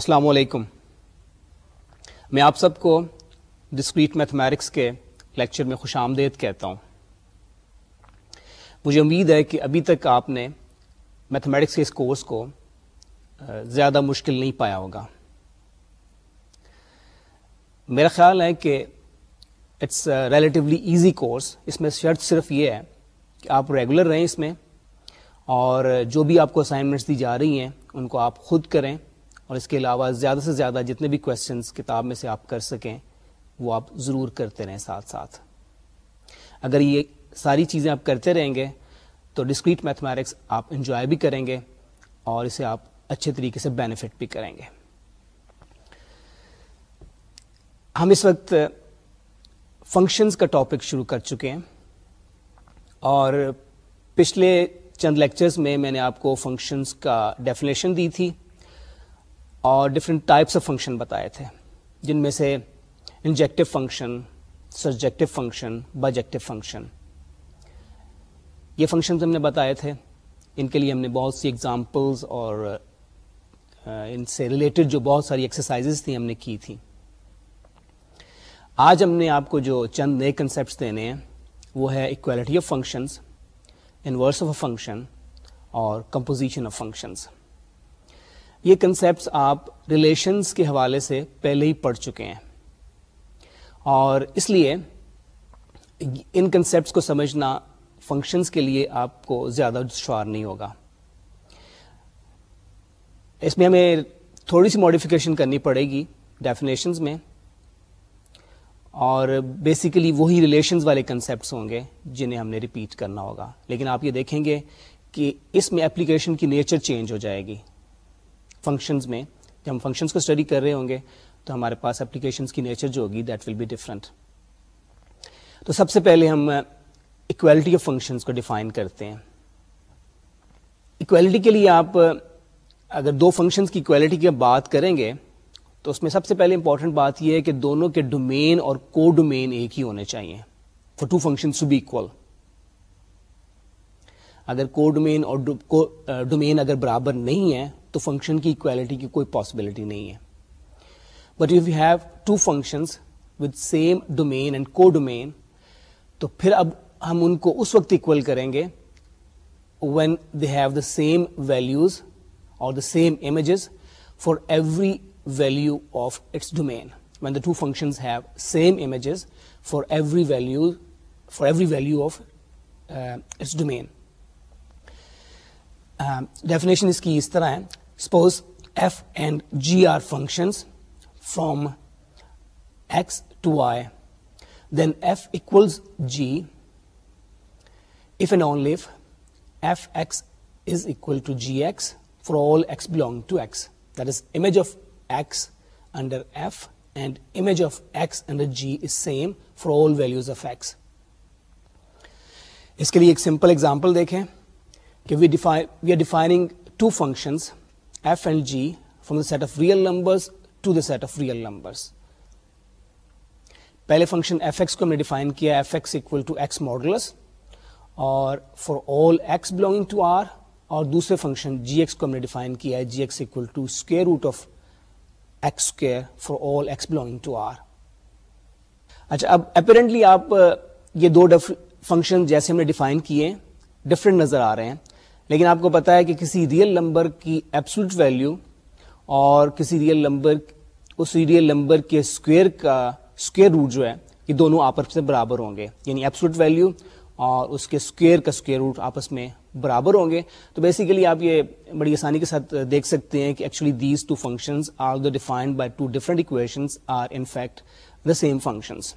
السلام علیکم میں آپ سب کو ڈسکریٹ میتھمیٹکس کے لیکچر میں خوش آمدید کہتا ہوں مجھے امید ہے کہ ابھی تک آپ نے میتھمیٹکس کے اس کورس کو زیادہ مشکل نہیں پایا ہوگا میرا خیال ہے کہ اٹس ریلیٹیولی ایزی کورس اس میں شرط صرف یہ ہے کہ آپ ریگولر رہیں اس میں اور جو بھی آپ کو اسائنمنٹس دی جا رہی ہیں ان کو آپ خود کریں اور اس کے علاوہ زیادہ سے زیادہ جتنے بھی کوشچنس کتاب میں سے آپ کر سکیں وہ آپ ضرور کرتے رہیں ساتھ ساتھ اگر یہ ساری چیزیں آپ کرتے رہیں گے تو ڈسکریٹ میتھمیٹکس آپ انجوائے بھی کریں گے اور اسے آپ اچھے طریقے سے بینیفٹ بھی کریں گے ہم اس وقت فنکشنز کا ٹاپک شروع کر چکے ہیں اور پچھلے چند لیکچرز میں میں نے آپ کو فنکشنز کا ڈیفینیشن دی تھی اور ڈفرینٹ ٹائپس آف فنکشن بتائے تھے جن میں سے injective function surjective function bijective function یہ فنکشنز ہم نے بتائے تھے ان کے لیے ہم نے بہت سی ایگزامپلز اور ان سے ریلیٹڈ جو بہت ساری ایکسرسائزز تھیں ہم نے کی تھیں آج ہم نے آپ کو جو چند نئے کنسیپٹس دینے ہیں وہ ہے equality of functions inverse of a function اور کمپوزیشن آف فنکشنز یہ کنسیپٹس آپ ریلیشنس کے حوالے سے پہلے ہی پڑھ چکے ہیں اور اس لیے ان کنسیپٹس کو سمجھنا فنکشنس کے لیے آپ کو زیادہ دشوار نہیں ہوگا اس میں ہمیں تھوڑی سی ماڈیفیکیشن کرنی پڑے گی ڈیفینیشنز میں اور بیسیکلی وہی ریلیشنز والے کنسیپٹس ہوں گے جنہیں ہم نے ریپیٹ کرنا ہوگا لیکن آپ یہ دیکھیں گے کہ اس میں اپلیکیشن کی نیچر چینج ہو جائے گی فنکشنز میں جب ہم فنکشنز کو اسٹڈی کر رہے ہوں گے تو ہمارے پاس کی نیچر جو ہوگی دیٹ ول بی ڈفرنٹ تو سب سے پہلے ہم اکویلٹی آف فنکشنز کو ڈیفائن کرتے ہیں اکویلٹی کے لیے آپ uh, اگر دو فنکشنز کی اکویلٹی کی بات کریں گے تو اس میں سب سے پہلے امپورٹنٹ بات یہ ہے کہ دونوں کے ڈومین اور کو ڈومین ایک ہی ہونے چاہیے for two function to be equal اگر کو ڈومین اور ڈومین اگر برابر نہیں ہے تو فنکشن کی اکویلٹی کی کوئی پاسبلٹی نہیں ہے but if you have two functions with same domain and codomain تو پھر اب ہم ان کو اس وقت اکویل کریں گے when they have the same values اور the same images for every value of its domain when the two functions have same images for every value for every value of its domain definition اس کی اس طرح ہے suppose F and G are function from G F and only F X is equal to G X for all X belong to X that is image of x under f and image of x under g is same for all values of x اس کے لیے ایک simple example دیکھیں کہ we define we are defining two functions f and g from the set of real numbers to the set of real numbers پہلے function f x کو ہم نے define کیا f x equal to x modulus اور for all x belonging to R اور دوسرے function جی x کو ہم نے ڈیفائن کیا ہے g x equal to square root of x square for all x belonging to R اچھا اب اپیرنٹلی آپ یہ دو فنکشن جیسے ہم نے ڈیفائن کیے ڈفرینٹ نظر آ رہے ہیں لیکن آپ کو پتا ہے کہ کسی ریئل نمبر کی اور کسی ریئل نمبر اس ریئل نمبر کے اسکوئر کا اسکوئر روٹ جو ہے یہ دونوں آپس میں برابر ہوں گے یعنی اور اس کے اسکوئر اسکوئر کا روٹ آپس میں برابر ہوں گے تو بیسیکلی آپ یہ بڑی آسانی کے ساتھ دیکھ سکتے ہیں کہ actually these two functions are the defined by two different are in fact the same functions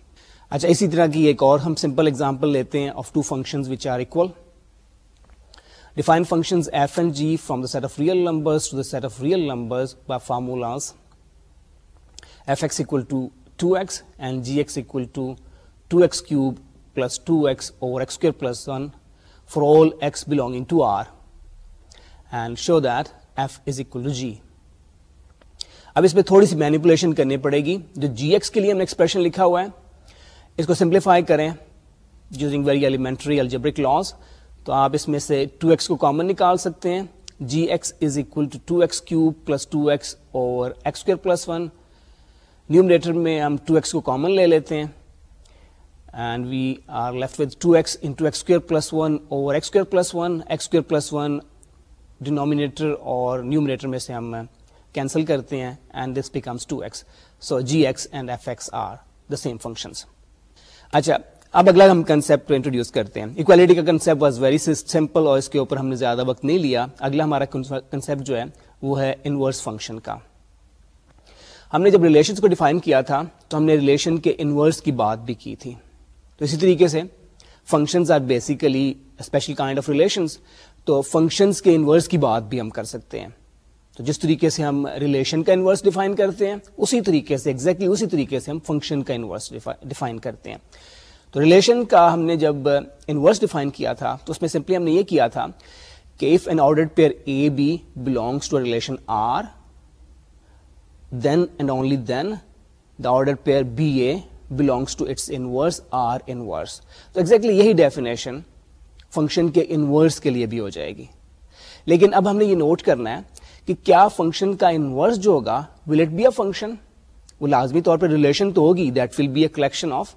اچھا اسی طرح کی ایک اور ہم سمپل اگزامپل لیتے ہیں of two which are equal set of show show f is equal to g اب اس میں تھوڑی سی مینیپولیشن کرنی پڑے گی جو جی ایکس کے لیے ہم نے ایکسپریشن لکھا ہوا ہے اس کو سمپلیفائی کریں using very elementary algebraic laws تو آپ اس میں سے 2x کو کامن نکال سکتے ہیں g x is equal to two x cube plus two x اور x square plus one numerator میں ہم 2x کو کامن لے لیتے ہیں and we are left with two x in two x square plus one اور x square plus one x square plus one denominator اور numerator میں سے ہم کینسل کرتے ہیں and this becomes two x so g x and f x are the same functions اچھا اب اگلا ہم کنسپٹ انٹروڈیوس کرتے ہیں کا واز ویری سمپل اور اس کے اوپر ہم نے زیادہ وقت نہیں لیا اگلا ہمارا کنسپٹ جو ہے وہ ہے انورس فنکشن کا ہم نے جب ریلیشنس کو ڈیفائن کیا تھا تو ہم نے ریلیشن کے انورس کی بات بھی کی تھی تو اسی طریقے سے functions are basically special kind of relations تو فنکشنز کے انورس کی بات بھی ہم کر سکتے ہیں تو جس طریقے سے ہم ریلیشن کا انورس ڈیفائن کرتے ہیں اسی طریقے سے ایگزیکٹلی اسی طریقے سے ہم فنکشن کا انورس ڈیفائن کرتے ہیں تو ریلیشن کا ہم نے جب انورس ڈیفائن کیا تھا تو اس میں سمپلی ہم نے یہ کیا تھا کہ if an order pair a b belongs to relation R then and only then the order pair b a belongs to its inverse R inverse تو ایگزیکٹلی یہی ڈیفینیشن فنکشن کے انورس کے لیے بھی ہو جائے گی لیکن اب ہم نے یہ نوٹ کرنا ہے کہ کیا فنکشن کا انورس جو ہوگا will it be a function وہ لازمی طور پہ ریلیشن تو ہوگی that will be a collection of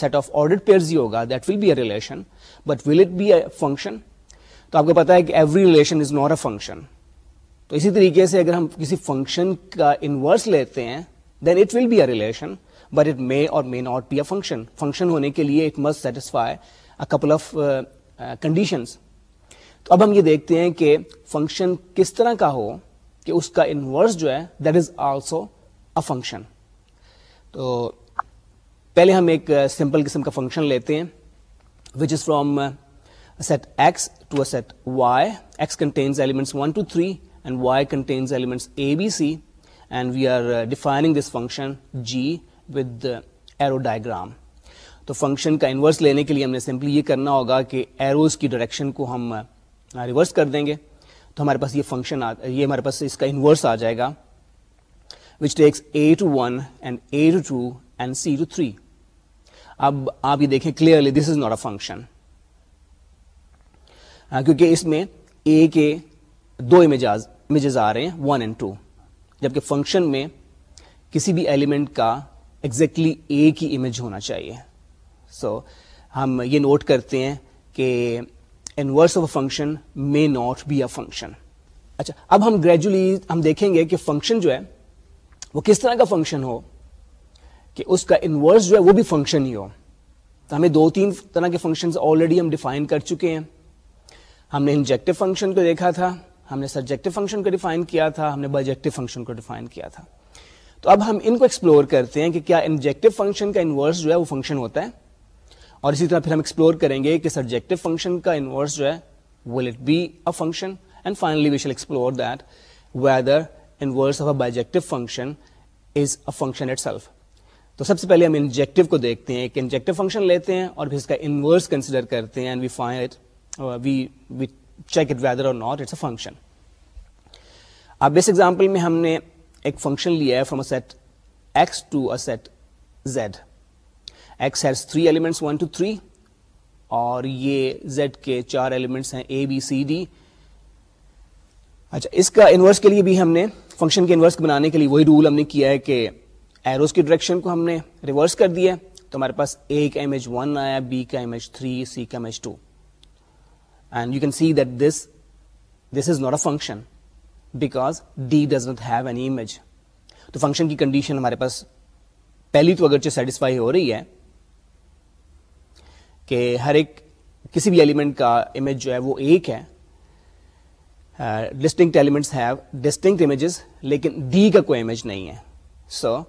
set of order ہوگا that will be a relation but will it be a function تو آپ کو پتا ہے کہ every relation is a function تو اسی طریقے سے اگر ہم کسی فنکشن کا انورس لیتے ہیں then it will be a relation but it may or may not be a function function ہونے کے لیے it must satisfy couple of conditions تو اب ہم یہ دیکھتے ہیں کہ فنکشن کس طرح کا ہو کہ اس کا انورس جو ہے that is also a function تو پہلے ہم ایک سمپل قسم کا فنکشن لیتے ہیں which is from set X to a set Y X contains elements one two three and Y contains elements A B C and we are defining this function G with arrow diagram تو function کا inverse لینے کے لیے ہم نے simply یہ کرنا ہوگا کہ ایروز کی ڈائریکشن کو ہم ریورس کر دیں گے تو ہمارے پاس یہ فنکشن یہ ہمارے پاس اس کا انورس آ جائے گا which takes a to one and a to two and c to three اب آپ یہ دیکھیں clearly this is not a function کیونکہ اس میں اے کے دو امیجاز امیجز آ رہے ہیں ون اینڈ ٹو جبکہ فنکشن میں کسی بھی ایلیمنٹ کا exactly اے کی امیج ہونا چاہیے سو ہم یہ نوٹ کرتے ہیں کہ inverse of a function may not be a function اچھا اب ہم گریجولی ہم دیکھیں گے کہ فنکشن جو ہے وہ کس طرح کا فنکشن ہو کہ اس کا انورس جو ہے وہ بھی فنکشن ہی ہو تو ہمیں دو تین طرح کے فنکشن آلریڈی ہم ڈیفائن کر چکے ہیں ہم نے انجیکٹو فنکشن کو دیکھا تھا ہم نے سبجیکٹو فنکشن کو ڈیفائن کیا تھا ہم نے بجیکٹو فنکشن کو ڈیفائن کیا تھا تو اب ہم ان کو ایکسپلور کرتے ہیں کہ کیا انجیکٹو فنکشن کا انورس جو ہے وہ فنکشن ہوتا ہے اور اسی طرح پھر ہم ایکسپلور کریں گے کہ سبجیکٹو فنکشن کا انورس جو ہے will it be a finally we shall explore that whether inverse of bijective function is a function itself تو سب سے پہلے ہم انجیکٹو کو دیکھتے ہیں ایک انجیکٹو فنکشن لیتے ہیں اور پھر اس کا انورس کنسیڈر کرتے ہیں and we we we it check whether or not it's a function اب اس ایگزامپل میں ہم نے ایک فنکشن لیا ہے a set x to a set z x has three elements one two three اور یہ زیڈ کے چار ایلیمنٹس ہیں اے بی سی ڈی اچھا اس کا انورس کے لیے بھی ہم نے فنکشن کے انورس بنانے کے لیے وہی رول ہم نے کیا ہے کہ ایروز کی ڈائریکشن کو ہم نے ریورس کر دیا تو ہمارے پاس اے کا امیج ون آیا بی کا امیج تھری سی کا image two and you can see that this this is not a function because d does not have any image تو فنکشن کی کنڈیشن ہمارے پاس پہلی تو اگرچہ سیٹسفائی ہو رہی ہے کہ ہر ایک کسی بھی ایلیمنٹ کا امیج جو ہے وہ ایک ہے distinct elements have distinct images لیکن ڈی کا کوئی امیج نہیں ہے so so,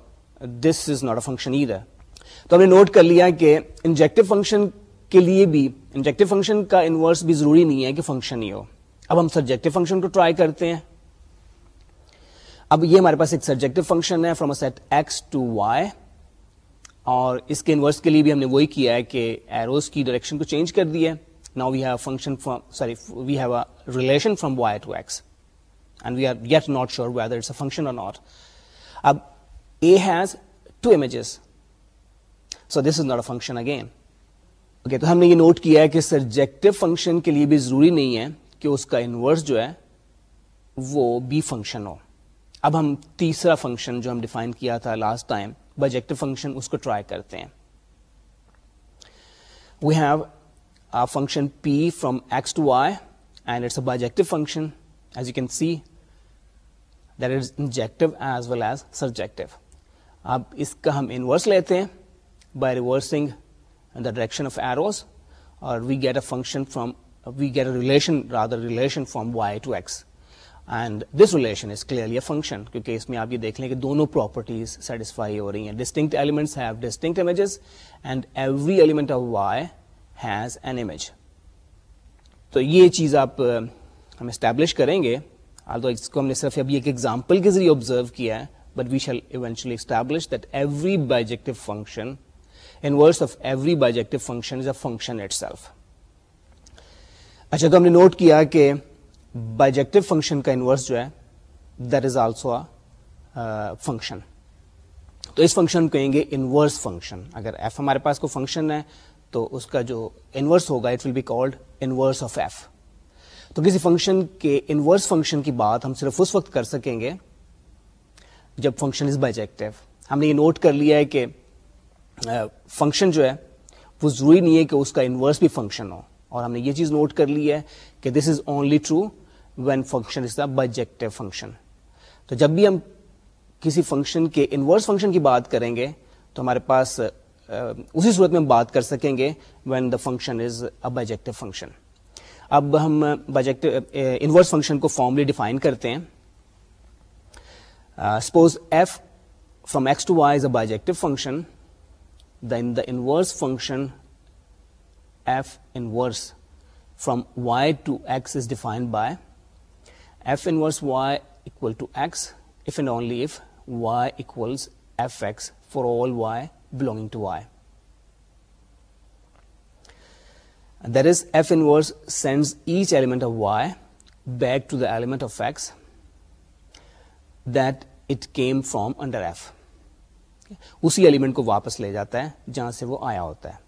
this is not a function تو ہم نے نوٹ کر لیا کہ انجیکٹو فنکشن کے لیے بھی انجیکٹو فنکشن کا انورس بھی ضروری نہیں ہے کہ فنکشن ہی ہو اب ہم سبجیکٹو فنکشن کو ٹرائی کرتے ہیں اب یہ ہمارے پاس ایک سبجیکٹو فنکشن ہے فرام ایکس ٹو وائی اور اس کے انورس کے لیے بھی ہم نے وہی کیا ہے کہ ایروز کی ڈائریکشن کو چینج کر دی ہے now we have function sorry we have a relation from y to x and we are get not sure whether it's a function or not اب has two images so this is not a function again okay تو ہم نے یہ note کیا ہے کہ subjective function کے لیے بھی ضروری نہیں ہے کہ اس کا انورس جو ہے وہ بی فنکشن ہو اب ہم تیسرا فنکشن جو ہم ڈیفائن کیا تھا لاسٹ ٹائم بجیکٹو فنکشن اس کو ٹرائی کرتے ہیں we have function p from x to y and it's a bijective function as you can see that is injective as well as surjective اب اس کا ہم انورس لیتے ہیں by reversing the direction of arrows اور we get a function from we get a relation rather relation from y to x and this relation is clearly a function کیونکہ اس میں آپ یہ دیکھ لیں کہ دونوں پراپرٹیز سیٹسفائی ہو رہی ہیں distinct elements have distinct images and every element of y has an image تو یہ چیز آپ ہم اسٹیبلش کریں گے آل اس کو ہم نے صرف ابھی ایک ایگزامپل کے ذریعے آبزرو کیا ہے we shall eventually establish bijective function function itself اچھا تو ہم نے نوٹ کیا کہ بائیجیکٹ فنکشن کا انورس جو ہے دیٹ از آلسو فنکشن تو اس فنکشن کہیں گے انورس فنکشن اگر ایف ہمارے پاس کوئی فنکشن ہے تو اس کا جو انورس ہوگا it will be called inverse of f تو کسی فنکشن کے انورس فنکشن کی بات ہم صرف اس وقت کر سکیں گے جب فنکشن از بائیجیکٹو ہم نے یہ نوٹ کر لیا ہے کہ فنکشن جو ہے وہ ضروری نہیں ہے کہ اس کا انورس بھی فنکشن ہو اور ہم نے یہ چیز نوٹ کر لی ہے کہ this is only true when function is the bijective function تو جب بھی ہم کسی فنکشن کے انورس فنکشن کی بات کریں گے تو ہمارے پاس اسی صورت میں ہم بات کر سکیں گے when the function is a bijective function اب ہم بجیکٹو انورس فنکشن کو فارملی ڈیفائن کرتے ہیں Uh, suppose f from x to y is a bijective function, then the inverse function f inverse from y to x is defined by f inverse y equal to x if and only if y equals fx for all y belonging to y. And that is, f inverse sends each element of y back to the element of x from under f اسی element کو واپس لے جاتا ہے جہاں سے وہ آیا ہوتا ہے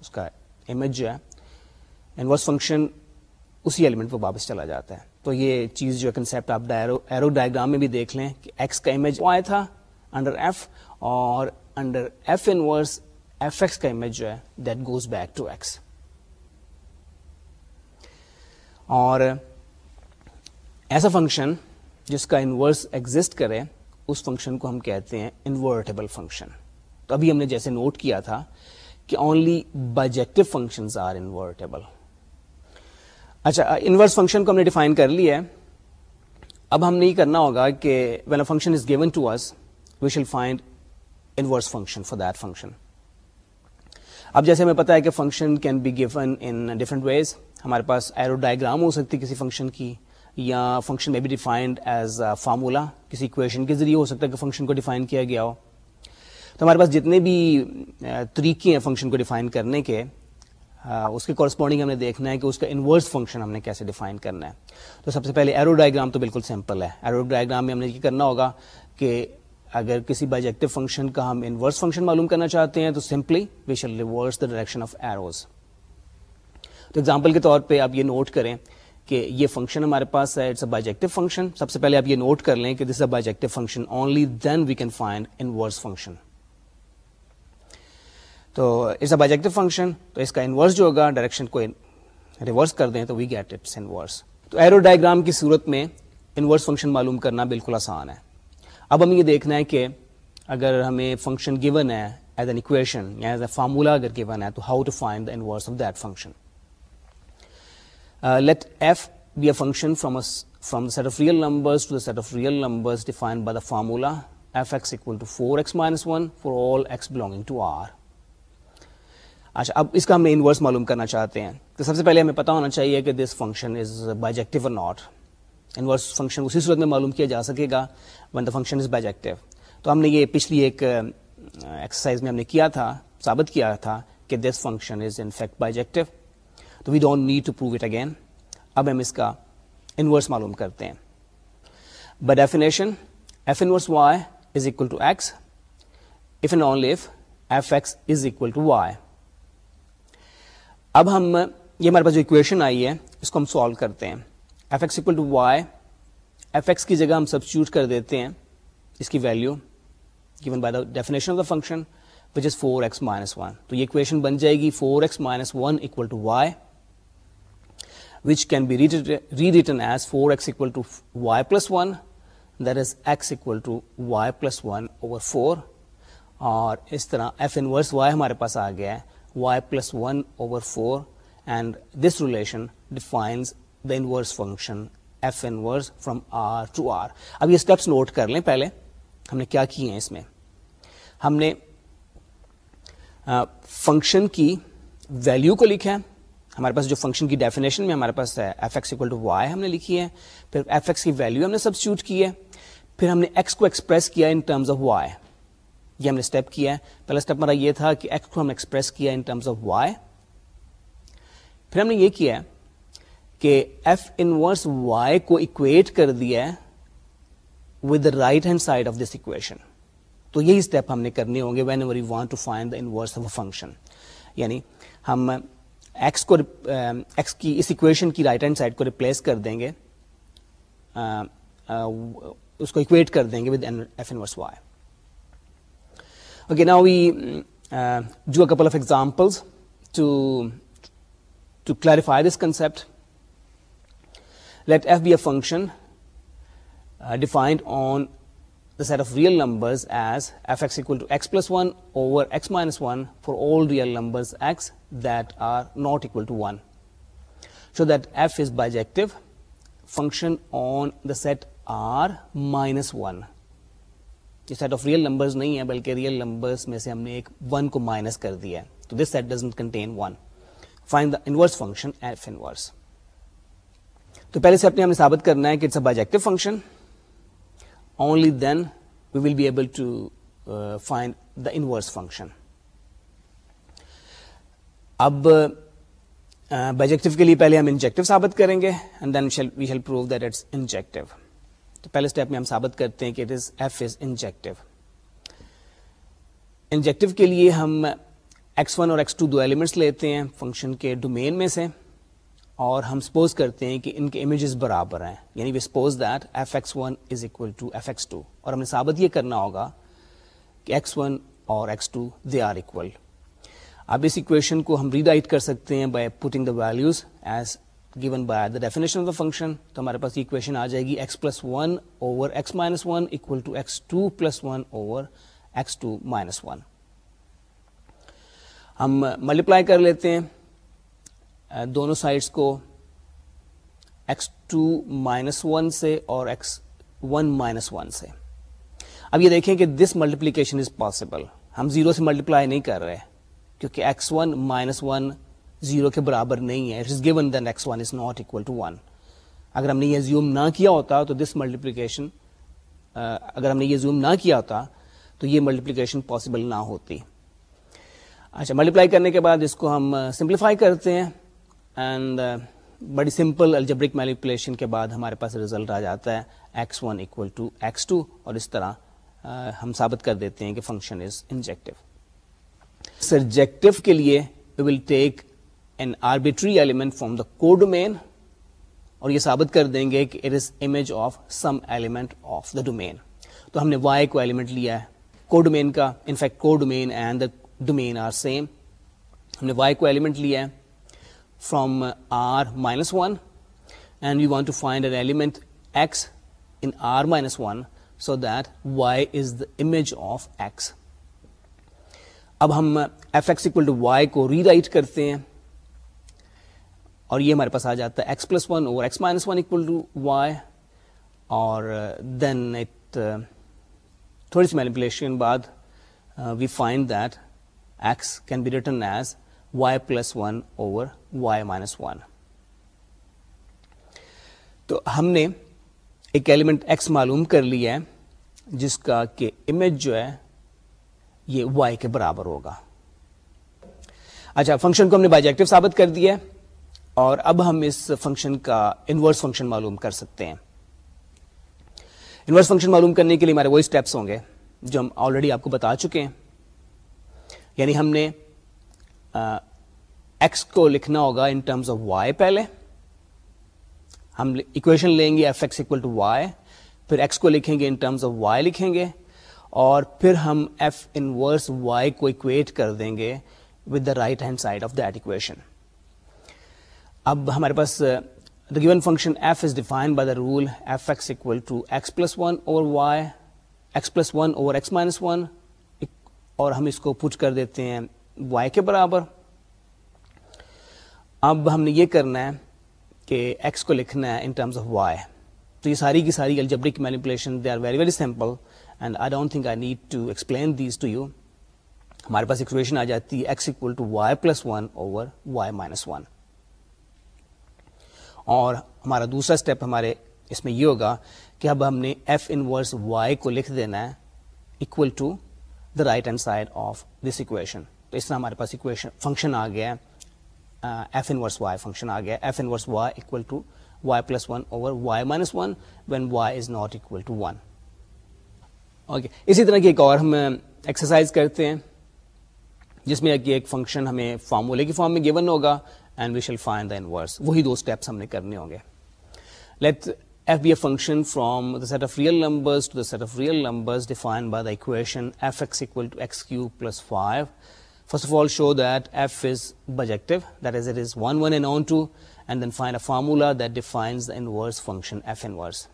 اس کا امیج جو ہے انورس فنکشن اسی ایلیمنٹ کو واپس چلا جاتا ہے تو یہ چیز جو ہے کنسپٹ آپ ایرو ڈائگرام میں بھی دیکھ لیں کہ ایکس کا امیج آیا تھا انڈر ایف اور under f inverse f x کا امیج جو ہے that goes back to x اور ایسا فنکشن جس کا انورس ایگزٹ کرے اس فنکشن کو ہم کہتے ہیں انورٹیبل فنکشن تو ابھی ہم نے جیسے نوٹ کیا تھا کہ only bijective function are invertible اچھا انورس فنکشن کو ہم نے ڈیفائن کر لیا ہے اب ہم نہیں کرنا ہوگا کہ well a function is given to us we shall find inverse function for that function اب جیسے ہمیں پتا ہے کہ function can be given in different ways ہمارے پاس ایرو ڈائگرام ہو سکتی کسی فنکشن کی یا فنکشن میں بھی ڈیفائنڈ ایز فارمولا کسی کویشن کے ذریعے ہو سکتا ہے کہ فنکشن کو ڈیفائن کیا گیا ہو تو ہمارے پاس جتنے بھی uh, طریقے ہیں فنکشن کو ڈیفائن کرنے کے uh, اس کے کورسپونڈنگ ہم نے دیکھنا ہے کہ اس کا انورس فنکشن ہم نے کیسے ڈیفائن کرنا ہے تو سب سے پہلے ایرو ڈائیگرام تو بالکل سمپل ہے ایرو ڈائیگرام میں ہم نے یہ کرنا ہوگا کہ اگر کسی بائجیکٹ فنکشن کا ہم انورس فنکشن معلوم کرنا چاہتے ہیں تو simply we shall direction of arrows تو ایگزامپل کے طور پہ آپ یہ نوٹ کریں کہ یہ فنکشن ہمارے پاس ہے اٹس اے بائیجیکٹو فنکشن سب سے پہلے آپ یہ نوٹ کر لیں کہ this a bijective function only then we can find inverse function تو اٹس اے بائیجیکٹو فنکشن تو اس کا انورس جو ہوگا ڈائریکشن کو ریورس کر دیں تو وی گیٹ اٹس انورس تو ایرو ڈائگرام کی صورت میں انورس فنکشن معلوم کرنا بالکل آسان ہے اب ہمیں یہ دیکھنا ہے کہ اگر ہمیں فنکشن گیون ہے ایز این اکویشن یا ایز اے فارمولا اگر گیون ہے تو how to find the inverse of that function Uh, let f be a function from us from the set of real numbers to the set of real numbers defined by the formula fx equal to 4x minus 1 for all x belonging to r اچھا اب اس کا ہم inverse معلوم کرنا چاہتے ہیں تو سب سے پہلے ہمیں پتا ہونا چاہیے کہ دس فنکشن از بائیجیکٹو اور ناٹ انورس فنکشن اسی صورت میں معلوم کیا جا سکے گا when the function is bijective تو ہم نے یہ پچھلی ایک ایکسرسائز میں ہم نے کیا تھا ثابت کیا تھا کہ this function is in fact bijective تو we don't need to prove it again اب ہم اس کا انورس معلوم کرتے ہیں با definition f inverse y is equal to x if and only if f x is equal to y اب ہم یہ ہمارے پاس جو اکویشن آئی ہے اس کو ہم سالو کرتے ہیں f x equal to y f x کی جگہ ہم سب کر دیتے ہیں اس کی value given by the definition of the function which is four x minus one تو یہ اکویشن بن جائے گی four x minus one equal to y which can be rate rewritten as four x equal to y plus one there is x equal to y plus one over four اور اس طرح F inverse Y ہمارے پاس آ گیا ہے y plus one over four and this relation defines the inverse function f inverse from R to R اب یہ اسٹیپس نوٹ کر لیں پہلے ہم نے کیا کیے ہیں اس میں ہم نے فنکشن کی ویلو کو لکھا ہے ہمارے پاس جو فنکشن کی ڈیفینیشن میں ہمارے پاس f x equal to y ہم نے لکھی ہے پھر ایف ایکس کی ویلو ہم نے سب سیوٹ کی ہے پھر ہم نے ایکس کو ایکسپریس کیا ان ٹرمز آف وائی یہ ہم نے اسٹیپ کیا ہے پہلا اسٹیپ ہمارا یہ تھا کہ ایکس کو ہم نے ہم نے یہ کیا کہ ایف انورس وائی کو اکویٹ کر دیا the right hand side of this equation تو یہی اسٹیپ ہم نے کرنے ہوں گے whenever you want to find function یعنی ہم ایکس کو ایکس um, کی اس ایکویشن کی رائٹ ہینڈ سائڈ کو ریپلیس کر دیں گے um, uh, اس کو اکویٹ کر دیں گے with f inverse y okay نا we do a couple of examples to to clarify this concept let f be a function defined on the set of real numbers as f x equal to x plus one over x minus one for all real numbers x not equal to one so that f is bijective function on the set R minus one set of real number نہیں ہے بلکہ real number سے ہم نے ایک one کو minus کر دیا تو this set doesn't contain one find the inverse function F انس تو پہلے سے اپنے ہمیں سابت کرنا ہے کہ it's a bijective function only then we will be able to the inverse function اب بجیکٹو کے لیے پہلے ہم انجیکٹو ثابت کریں گے and then we shall prove that it's injective تو پہلے اسٹیپ میں ہم ثابت کرتے ہیں کہ it is F is injective injective کے لیے ہم ایکس ون اور ایکس ٹو دو ایلیمنٹس لیتے ہیں فنکشن کے ڈومین میں سے اور ہم سپوز کرتے ہیں کہ ان کے امیجز برابر ہیں یعنی we suppose that f x one is equal to f x two اور ہمیں ثابت یہ کرنا ہوگا کہ ایکس ون اور x two they are equal اب اس ایکویشن کو ہم رائٹ کر سکتے ہیں by putting the values as given by the definition of the function تو ہمارے پاس آ جائے گی x plus one over x minus one equal to x two plus one over x two minus one ہم ملٹیپلائی کر لیتے ہیں دونوں سائڈس کو ایکس ٹو مائنس ون سے اور ایکس ون مائنس ون سے اب یہ دیکھیں کہ دس ملٹیپلیکیشن از پاسبل ہم زیرو سے ملٹیپلائی نہیں کر رہے کیونکہ x one minus one zero کے برابر نہیں ہے اگر ہم نے یہ زیوم نہ کیا ہوتا تو دس ملٹیپلیکیشن اگر ہم نے یہ زیوم نہ کیا ہوتا تو یہ ملٹیپلیکیشن پاسبل نہ ہوتی اچھا ملٹیپلائی کرنے کے بعد اس کو ہم سمپلیفائی کرتے ہیں اینڈ بڑی سمپل الجبرک ملٹیپلیشن کے بعد ہمارے پاس ریزلٹ آ جاتا ہے x one equal to x two اور اس طرح ہم ثابت کر دیتے ہیں کہ فنکشن از انجیکٹو سرجیکٹو کے لیے we will take an arbitrary element from the codomain اور یہ ثابت کر دیں گے کہ it is image of some element of the domain تو ہم نے وائی کو ایلیمنٹ لیا ہے کو ڈومین کا in fact codomain and the domain are same ہم نے وائی کو ایلیمنٹ لیا ہے from R minus one and we want to find an element x in R minus one so that y is the image of x اب ہم f x equal to y کو ری right کرتے ہیں اور یہ ہمارے پاس آ جاتا ہے ایکس پلس ون اور x minus one equal to y اور دین اٹ تھوڑی سی مینیپولیشن بعد we find that x can be written as y plus one over y minus one تو ہم نے ایک ایلیمنٹ ایکس معلوم کر لیا ہے جس کا کہ امیج جو ہے یہ وائی کے برابر ہوگا اچھا فنکشن کو ہم نے بائیجیکٹو ثابت کر دیا اور اب ہم اس فنکشن کا انورس فنکشن معلوم کر سکتے ہیں انورس فنکشن معلوم کرنے کے لیے ہمارے وہی اسٹیپس ہوں گے جو ہم آلریڈی آپ کو بتا چکے ہیں یعنی ہم نے ایکس کو لکھنا ہوگا ان ٹرمز آف وائی پہلے ہم اکویشن لیں گے f x equal to y پھر ایکس کو لکھیں گے ان ٹرمز آف وائی لکھیں گے اور پھر ہم ایف انورس وائی کو اکویٹ کر دیں گے with the right hand side of that equation اب ہمارے پاس the given function f is define by the rule f x equal to x plus one over y x plus one over x minus one اور ہم اس کو پوٹ کر دیتے ہیں Y کے برابر اب ہم نے یہ کرنا ہے کہ ایکس کو لکھنا ہے ان ٹرمز آف وائی تو یہ ساری کی ساری algebraic manipulation they are very very simple and I don't think I need to explain these to you ہمارے پاس ایکویشن آ جاتی ہے x equal to y plus one over y minus one اور ہمارا دوسرا اسٹیپ ہمارے اس میں یہ ہوگا کہ اب ہم نے ایف انورس وائی کو لکھ دینا ہے equal to the right hand side of this equation تو اس طرح ہمارے پاس اکویشن فنکشن آ گیا ایف انورس وائی فنکشن آ گیا f inverse y equal to y plus one over y minus one when y is not equal to one okay اسی طرح کی ایک اور ہم ایکسرسائز کرتے ہیں جس میں کہ ایک فنکشن ہمیں فارمولے کی فارم میں گیون ہوگا and we shall find the inverse وہی دو اسٹیپس ہم نے کرنے ہوں گے let f be a function from the set of real numbers to the set of real numbers define by the equation f x x equal to cube plus five first of all show that f is bijective that that is is it one one and and onto then find a formula defines the inverse function f inverse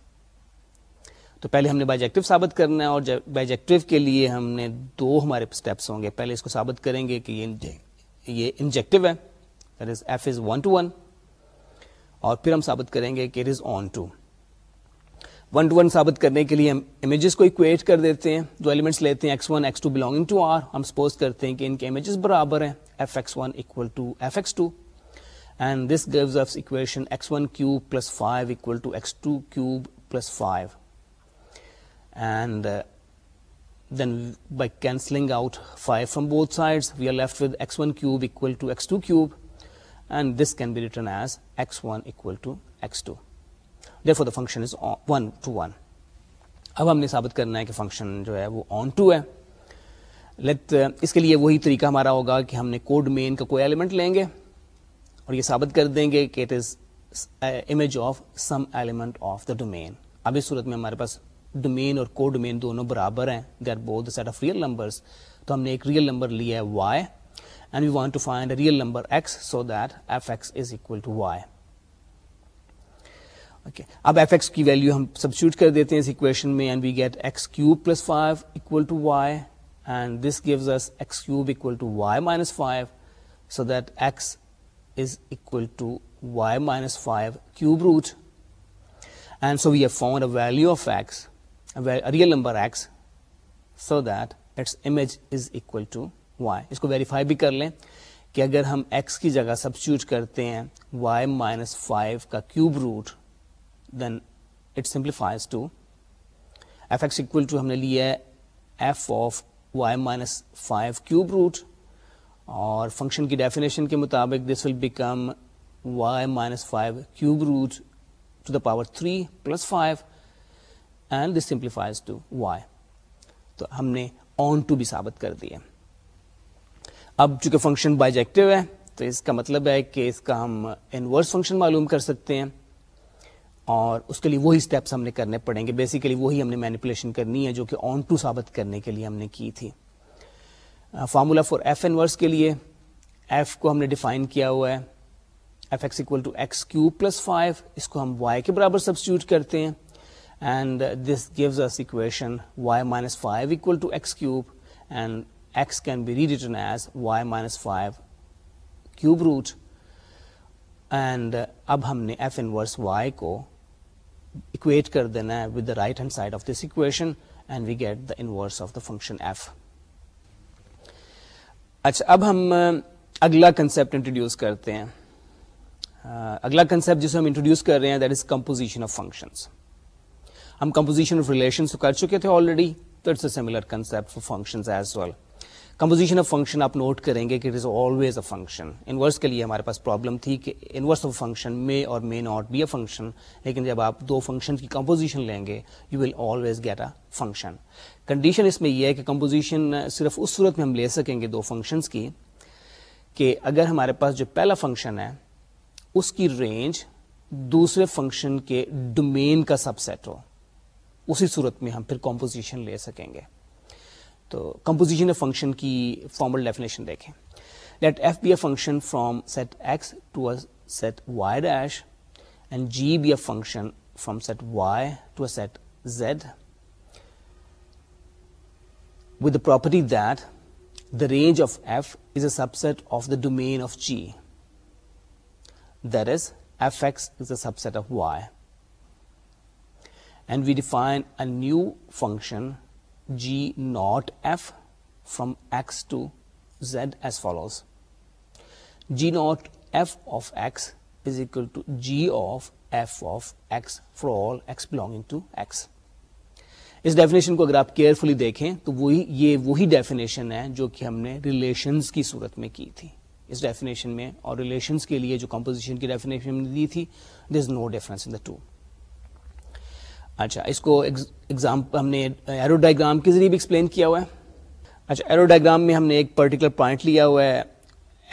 تو پہلے ہم نے bijective ثابت کرنا ہے اور bijective کے لیے ہم نے دو ہمارے اسٹیپس ہوں گے پہلے اس کو ثابت کریں گے کہ یہ انجیکٹو ہے f is one to one اور پھر ہم ثابت کریں گے کہ it is onto one to one ثابت کرنے کے لیے ہم امیجز کو اکویٹ کر دیتے ہیں جو ایلیمنٹس لیتے ہیں x one x two belonging to R ہم سپوز کرتے ہیں کہ ان کے امیجز برابر ہیں f x one equal to f x two and this gives equation x one cube plus five equal to x two cube plus five function uh, اب ہم نے ثابت کرنا ہے کہ فنکشن جو ہے وہ آن ٹو ہے لیٹ uh, اس کے لیے وہی طریقہ ہمارا ہوگا کہ ہم نے کوڈ مین کا کوئی ایلیمنٹ لیں گے اور یہ ثابت کر دیں گے کہ it is image of some element of the domain اس صورت میں ہمارے پاس ڈومین اور کو ڈومین دونوں برابر ہیں they are both set of real numbers تو ہم نے ایک ریئل نمبر لیا ہے y y y and and and want to to to find real number x x x x so that f f is equal equal okay اب کی value ہم substitute کر دیتے ہیں اس اکویشن میں we get cube plus five this gives x cube equal to y minus five so that x is equal to y minus five cube root and so we have found a value of x real number x so that its image is equal to y اس کو verify بھی کر لیں کہ اگر ہم x کی جگہ substitute کرتے ہیں وائی مائنس فائیو کا cube root then it simplifies to f x equal to ہم نے لیا ہے f of y minus five cube root اور فنکشن کی ڈیفینیشن کے مطابق this will become y minus five cube root to the power three plus five and this simplifies to y تو ہم نے آن ٹو بھی ثابت کر دیا اب چونکہ فنکشن بائیجیکٹو ہے تو اس کا مطلب ہے کہ اس کا ہم انورس فنکشن معلوم کر سکتے ہیں اور اس کے لیے وہی اسٹیپس ہم نے کرنے پڑیں گے بیسیکلی وہی ہم نے مینیپولیشن کرنی ہے جو کہ آن ٹو ثابت کرنے کے لیے ہم نے کی تھی فارمولا فار ایف انورس کے لیے ایف کو ہم نے ڈیفائن کیا ہوا ہے F X equal to X cube plus five اس کو ہم وائی کے برابر سبسٹیوٹ کرتے ہیں and this gives equation Y minus five equal to X cube and X can be written as Y minus five cube root and اب ہم نے F inverse Y کو اکویٹ کر دینا ہے with the right hand side of this equation and we get the inverse of the function f اچھا اب ہم اگلا کنسیپٹ انٹروڈیوس کرتے ہیں اگلا کنسپٹ جسے ہم انٹروڈیوس کر رہے ہیں that is composition of functions ہم کمپوزیشن آف ریلیشن کر چکے تھے آلریڈی تو it's a concept for function as well composition of function آپ نوٹ کریں گے کہ it is always a function inverse کے لیے ہمارے پاس پرابلم تھی کہ انورس آف فنکشن مے اور may not be a function لیکن جب آپ دو فنکشن کی کمپوزیشن لیں گے you will always get a function condition اس میں یہ ہے کہ کمپوزیشن صرف اس صورت میں ہم لے سکیں گے دو فنکشنس کی کہ اگر ہمارے پاس جو پہلا فنکشن ہے اس کی رینج دوسرے فنکشن کے ڈومین کا سب سیٹ ہو اسی صورت میں ہم پھر کمپوزیشن لے سکیں گے تو کمپوزیشن فنکشن کی فارمل ڈیفینیشن دیکھیں let F be a function from set X to a Y dash and G be a function from set Y to set Z with a property the range of F is a subset of the domain of G there is F S is a subset of Y and we define a new function G not F from X to Z as follows G not F of X is equal to G of F of X for all belonging to X us definition کو اگر آپ carefully دیکھیں تو وہی یہ وہی definition ہے جو کہ ہم نے ریلیشنز کی صورت میں کی تھی اس ڈیفینیشن میں اور ریلیشنس کے لیے جو کمپوزیشن کی ڈیفینیشن دی تھی دیر از no difference in the two اچھا اس کو ایگزامپل ہم نے ایرو uh, ڈائگرام کے ذریعے بھی ایکسپلین کیا ہوا ہے اچھا ایرو ڈائگرام میں ہم نے ایک پرٹیکولر پوائنٹ لیا ہوا ہے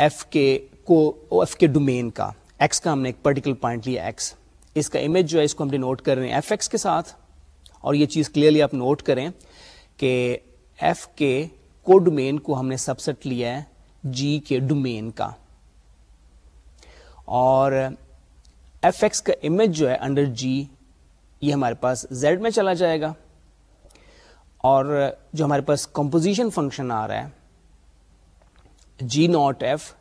ایف کے کو ایف کے ڈومین کا ایکس کا ہم نے ایک پرٹیکولر پوائنٹ لیا ایکس اس کا امیج جو ہے اس کو ہم نے نوٹ کر رہے ہیں ایف ایکس کے ساتھ اور یہ چیز کلیئرلی آپ نوٹ کریں کہ ایف کے کو ڈومین کو ہم نے سب سیٹ لیا ہے جی کے ڈومین کا اور ایف ایکس کا امیج جو ہے انڈر جی یہ ہمارے پاس زیڈ میں چلا جائے گا اور جو ہمارے پاس کمپوزیشن فنکشن آ رہا ہے جی ناٹ ایف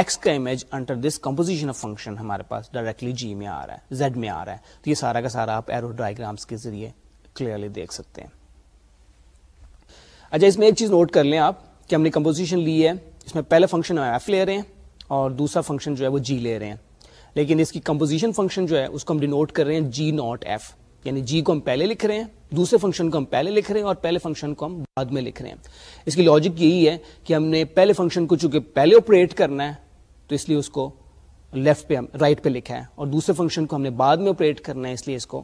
ایکس کا image under this composition of function ہمارے پاس ڈائریکٹلی جی میں آ رہا ہے زیڈ میں آ رہا ہے تو یہ سارا کا سارا آپ ایرو ڈائگرامس کے ذریعے کلیئرلی دیکھ سکتے ہیں اچھا اس میں ایک چیز نوٹ کر لیں آپ کہ ہم نے کمپوزیشن لی ہے اس میں پہلا فنکشن ایف لے رہے ہیں اور دوسرا فنکشن جو ہے وہ جی لے رہے ہیں لیکن اس کی کمپوزیشن فنکشن جو ہے اس کو ہم ڈینوٹ کر رہے ہیں جی ناٹ ایف یعنی جی کو ہم پہلے لکھ رہے ہیں دوسرے فنکشن کو ہم پہلے لکھ رہے ہیں اور پہلے فنکشن کو ہم بعد میں لکھ رہے ہیں اس کی لاجک یہی ہے کہ ہم نے پہلے فنکشن کو چونکہ پہلے آپریٹ کرنا ہے تو اس لیے اس کو لیفٹ پہ ہم رائٹ پہ لکھا ہے اور دوسرے فنکشن کو ہم نے بعد میں آپریٹ کرنا ہے اس لیے اس کو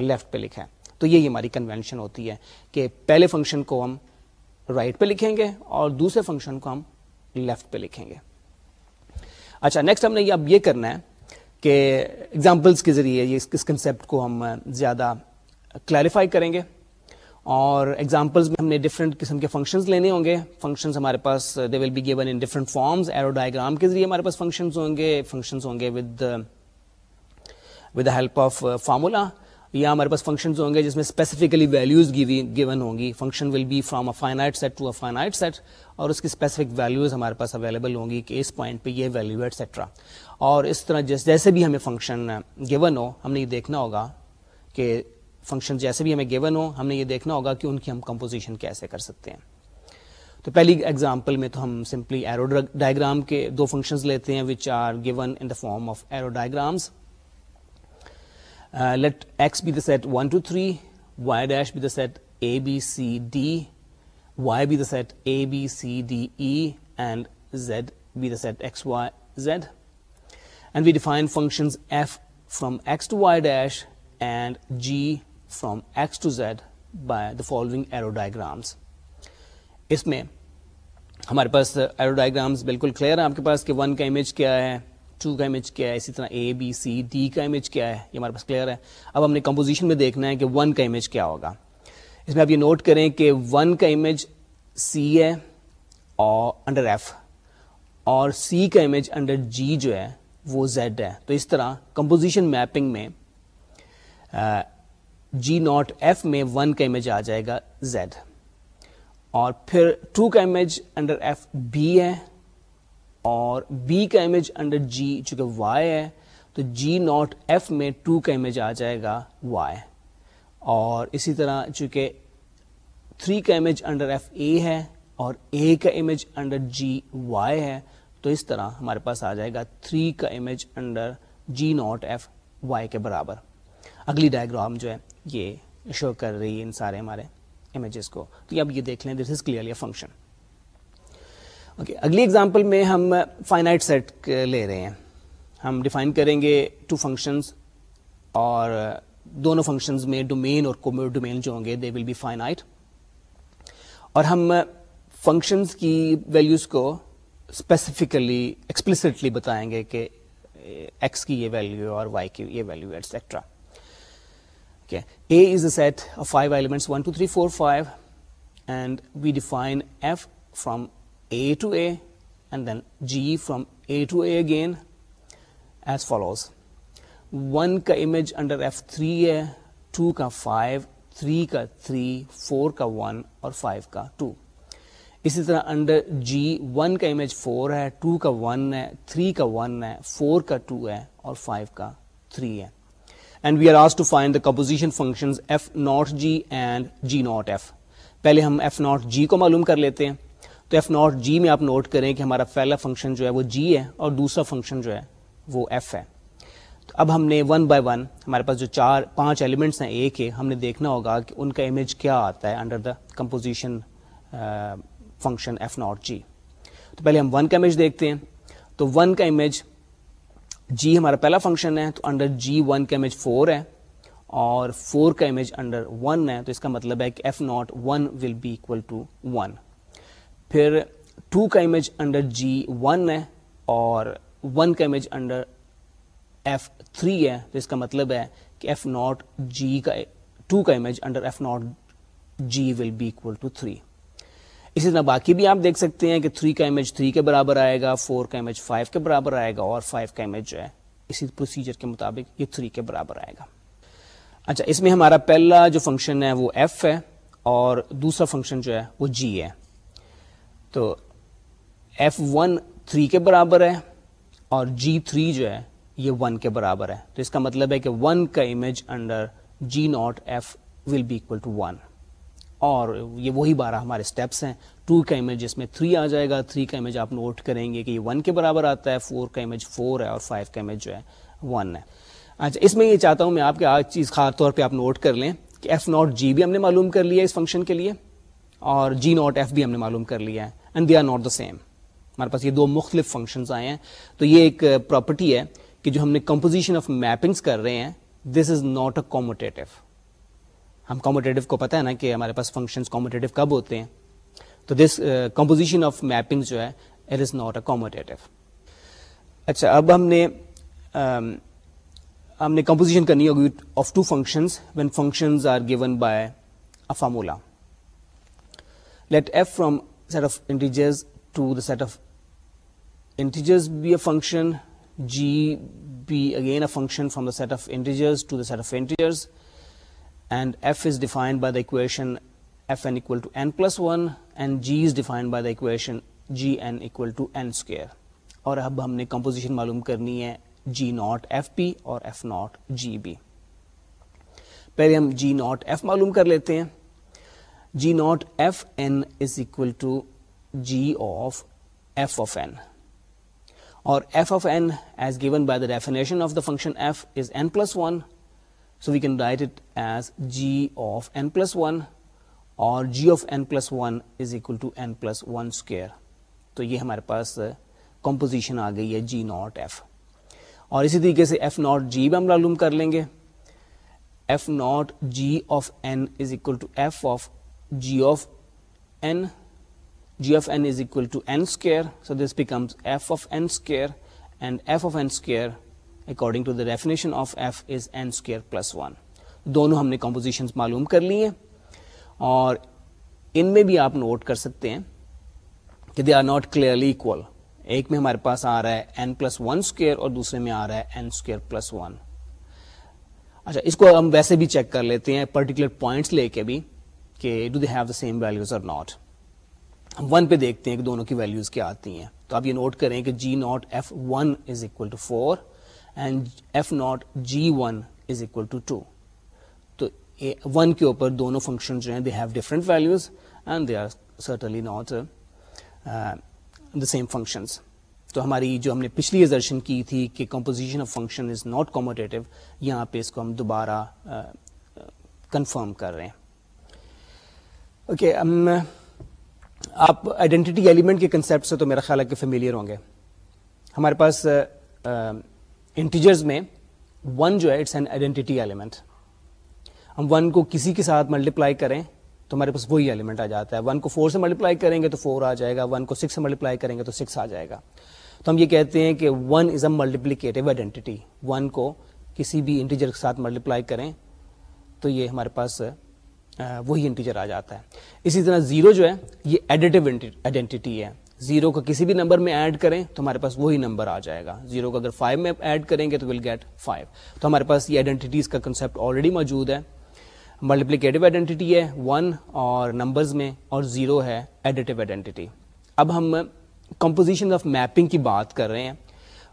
لیفٹ پہ لکھا ہے تو یہی ہماری کنوینشن ہوتی ہے کہ پہلے فنکشن کو ہم رائٹ right پہ لکھیں گے اور دوسرے فنکشن کو ہم لیفٹ پہ لکھیں گے اچھا نیکسٹ ہم نے اب یہ کرنا ہے کے ایگزامپلس کے ذریعے یہ اس کنسیپٹ کو ہم زیادہ کلیریفائی کریں گے اور ایگزامپلز میں ہم نے ڈفرنٹ قسم کے فنکشنز لینے ہوں گے فنکشنز ہمارے پاس they will be given in different forms arrow diagram کے ذریعے ہمارے پاس فنکشنز ہوں گے فنکشنز ہوں گے with with the help of formula یا ہمارے پاس فنکشنز ہوں گے جس میں اسپیسیفکلی ویلیوز گیون ہوں گی function will be from a finite set to a finite set اور اس کی اسپیسیفک ویلیوز ہمارے پاس اویلیبل ہوں گی کہ اس پوائنٹ پہ یہ ویلیو ایٹسٹرا اور اس طرح جیسے بھی ہمیں فنکشن گیون uh, ہو ہم نے یہ دیکھنا ہوگا کہ فنکشن جیسے بھی ہمیں گیون ہو ہم نے یہ دیکھنا ہوگا کہ ان کی ہم کمپوزیشن کیسے کر سکتے ہیں تو پہلی ایگزامپل میں تو ہم سمپلی ایرو ڈائگرام کے دو فنکشنز لیتے ہیں which are given in the form of arrow diagrams let X be the set one two three Y dash be the set A B C D Y be the set A B C D E and Z be the set X Y Z and we define functions F from X to Y dash and G from X to Z by the following arrow diagrams اس میں ہمارے پاس arrow diagrams بالکل clear ہے آپ کے پاس کہ one کا image کیا ہے ٹو کا امیج کیا ہے اسی طرح اے بی سی ڈی کا امیج کیا ہے یہ ہمارے پاس کلیئر ہے اب ہم نے کمپوزیشن میں دیکھنا ہے کہ ون کا امیج کیا ہوگا اس میں آپ یہ نوٹ کریں کہ ون کا امیج سی ہے اور انڈر ایف اور سی کا امیج انڈر جی جو ہے وہ زیڈ ہے تو اس طرح کمپوزیشن میپنگ میں جی ناٹ ایف میں ون کا امیج آ جائے گا زیڈ اور پھر ٹو کا امیج انڈر ایف بی ہے اور بی کا امیج انڈر جی چونکہ وائی ہے تو جی ناٹ ایف میں ٹو کا امیج آ جائے گا وائی اور اسی طرح چونکہ تھری کا امیج انڈر ایف اے ہے اور اے کا امیج انڈر جی وائی ہے تو اس طرح ہمارے پاس آ جائے گا تھری کا image under G not F Y کے برابر اگلی ڈائگرام جو ہے یہ شو کر رہی ہے ان سارے ہمارے امیجز کو تو اب یہ دیکھ لیں this is clearly function okay اگلی ایگزامپل میں ہم فائنائٹ سیٹ لے رہے ہیں ہم ڈیفائن کریں گے ٹو فنکشنز اور دونوں فنکشنز میں ڈومین اور کومو ڈومین جو ہوں گے دے ول بی فائنائٹ اور ہم فنکشنز کی ویلیوز کو اسپیسیفکلی ایکسپلسٹلی بتائیں گے کہ ایکس کی یہ ویلیو اور وائی کی یہ value etcetera A is a of five elements one two three four five and we define F from A to A and then G from A to A again as follows one کا image under F three ہے two کا five three کا three four کا one اور five کا two اسی طرح under جی one کا امیج فور ہے ٹو کا ون ہے تھری کا ون ہے فور کا ٹو ہے اور فائیو کا تھری ہے and we are as to find the composition function f not g and g not f پہلے ہم ایف ناٹ جی کو معلوم کر لیتے ہیں تو ایف ناٹ جی میں آپ نوٹ کریں کہ ہمارا پہلا فنکشن جو ہے وہ جی ہے اور دوسرا فنکشن جو ہے وہ ایف ہے تو اب ہم نے ون بائی ون ہمارے پاس جو چار پانچ ایلیمنٹس ہیں اے کے ہم نے دیکھنا ہوگا کہ ان کا امیج کیا آتا ہے under the composition function f not g تو پہلے ہم ون کا امیج دیکھتے ہیں تو ون کا امیج جی ہمارا پہلا فنکشن ہے تو انڈر جی ون کا امیج فور ہے اور فور کا امیج انڈر ون ہے تو اس کا مطلب ہے کہ f not one will be equal to one پھر ٹو کا امیج انڈر جی ون ہے اور ون کا امیج انڈر ایف تھری ہے اس کا مطلب ہے کہ ایف ناٹ جی کا ٹو کا image under F not G will be equal to three اسی طرح باقی بھی آپ دیکھ سکتے ہیں کہ تھری کا امیج تھری کے برابر آئے گا فور کا امیج فائیو کے برابر آئے گا اور فائیو کا امیج جو ہے اسی پروسیجر کے مطابق یہ تھری کے برابر آئے گا اچھا اس میں ہمارا پہلا جو فنکشن ہے وہ ایف ہے اور دوسرا فنکشن جو ہے وہ جی ہے تو ایف ون تھری کے برابر ہے اور جی تھری جو ہے یہ ون کے برابر ہے تو اس کا مطلب ہے کہ ون کا image under g not f will be equal to one اور یہ وہی بارہ ہمارے اسٹیپس ہیں ٹو کا امیج اس میں تھری آ جائے گا تھری کا امیج آپ نوٹ کریں گے کہ یہ ون کے برابر آتا ہے فور کا امیج فور ہے اور فائیو کا امیج جو ہے ون ہے اچھا اس میں یہ چاہتا ہوں میں آپ کے آج چیز خاص طور پہ آپ نوٹ کر لیں کہ ایف ناٹ جی بھی ہم نے معلوم کر لیا اس فنکشن کے لیے اور جی ناٹ ایف بھی ہم نے معلوم کر لیا ہے and they are not the same ہمارے پاس یہ دو مختلف فنکشنز آئے ہیں تو یہ ایک پراپرٹی uh, ہے کہ جو ہم نے کمپوزیشن آف میپنگس کر رہے ہیں دس از ناٹ اے کوموٹیٹیو ہم کو پتہ ہے نا کہ ہمارے پاس فنکشنز فنکشن کب ہوتے ہیں تو دس کمپوزیشن آف میپنگس جو ہے اٹ از ناٹ اے کوموٹیٹیو اچھا اب ہم نے um, ہم نے کمپوزیشن کرنی ہوگی of two functions when functions are given by a formula let F from set of integers to the set of the G be again a function from the set of integers to the set equation G N to N square اور اب ہم نے composition معلوم کرنی ہے جی not F P اور F not G B پہلے ہم جی ناٹ ایف معلوم کر لیتے ہیں G not F N is equal to G of F of N اور F of N as given by the definition of the function F is N plus one so we can write it as G of N plus one اور G of N plus one is equal to N plus one square تو یہ ہمارے پاس composition آ گئی ہے جی not F اور اسی طریقے سے ایف ناٹ جی بھی ہم معلوم کر لیں گے F not G of N is equal to F of G of N G of N is equal to N square so this becomes F of N square and F of N square according to the definition of F is N square plus one دونوں ہم نے compositions معلوم کر لی ہیں اور ان میں بھی آپ نوٹ کر سکتے ہیں کہ they are not clearly equal ایک میں ہمارے پاس آ رہا ہے این پلس ون اسکیئر اور دوسرے میں آ رہا ہے این اسکیئر پلس ون اچھا اس کو ہم ویسے بھی چیک کر لیتے ہیں پرٹیکولر پوائنٹس لے کے بھی کہ do they have the same values or not ہم ون پہ دیکھتے ہیں کہ دونوں کی ویلیوز کیا آتی ہیں تو آپ یہ نوٹ کریں کہ G not F one is equal to four and F not G one is equal to two تو ون کے اوپر دونوں فنکشن جو ہیں they have different values and they are certainly not the same functions تو ہماری جو ہم نے پچھلی ایزرشن کی تھی کہ composition of function is not commutative یہاں پہ اس کو ہم دوبارہ کنفرم uh, uh, کر رہے ہیں اوکے um, آپ آئیڈینٹی ایلیمنٹ کے کنسیپٹ سے تو میرا خیال ہے کہ فیملیئر ہوں گے ہمارے پاس انٹیجرز uh, um, میں ون جو ہے اٹس این آئیڈینٹی ایلیمنٹ ہم ون کو کسی کے ساتھ ملٹیپلائی کریں تو ہمارے پاس وہی ایلیمنٹ آ جاتا ہے ون کو فور سے ملٹیپلائی کریں گے تو فور آ جائے گا ون کو سکس سے ملٹیپلائی کریں گے تو سکس آ جائے گا تو ہم یہ کہتے ہیں کہ one is a multiplicative identity one کو کسی بھی انٹیجر کے ساتھ ملٹیپلائی کریں تو یہ ہمارے پاس uh, وہی انٹیجر آ جاتا ہے اسی طرح زیرو جو ہے یہ ایڈیٹو آئیڈینٹی ہے زیرو کا کسی بھی نمبر میں ایڈ کریں تو ہمارے پاس وہی نمبر آ جائے گا زیرو کو اگر فائیو میں ایڈ کریں گے تو ول گیٹ فائیو تو ہمارے پاس یہ آئیڈینٹیز کا کنسیپٹ آلریڈی موجود ہے ملٹیپلیکیٹو آئیڈینٹی ہے ون اور نمبرز میں اور زیرو ہے ایڈیٹو آئیڈینٹی اب ہم کمپوزیشن آف میپنگ کی بات کر رہے ہیں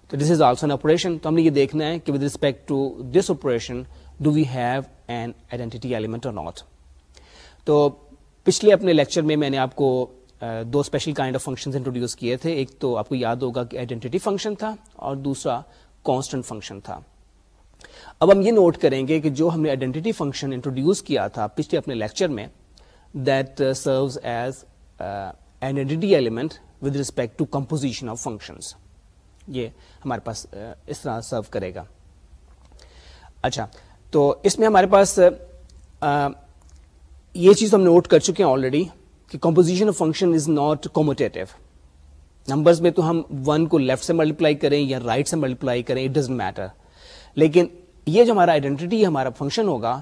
تو this is also an operation تو ہم نے یہ دیکھنا ہے کہ with respect to this operation do we have an identity element or not تو پچھلے اپنے لیکچر میں میں نے آپ کو دو special kind of function introduce کیے تھے ایک تو آپ کو یاد ہوگا کہ آئیڈینٹی فنکشن تھا اور دوسرا کانسٹنٹ فنکشن تھا اب ہم یہ نوٹ کریں گے کہ جو ہم نے آئیڈینٹی فنکشن انٹروڈیوس کیا تھا پچھلے اپنے لیکچر میں that serves as identity element with respect to composition of functions یہ ہمارے پاس اس طرح سرو کرے گا اچھا تو اس میں ہمارے پاس یہ چیز ہم نوٹ کر چکے ہیں آلریڈی کہ composition of function is not numbers میں تو ہم ون کو لیفٹ سے ملٹیپلائی کریں یا رائٹ سے ملٹیپلائی کریں اٹ ڈزنٹ میٹر لیکن یہ جو ہمارا آئیڈینٹی ہمارا فنکشن ہوگا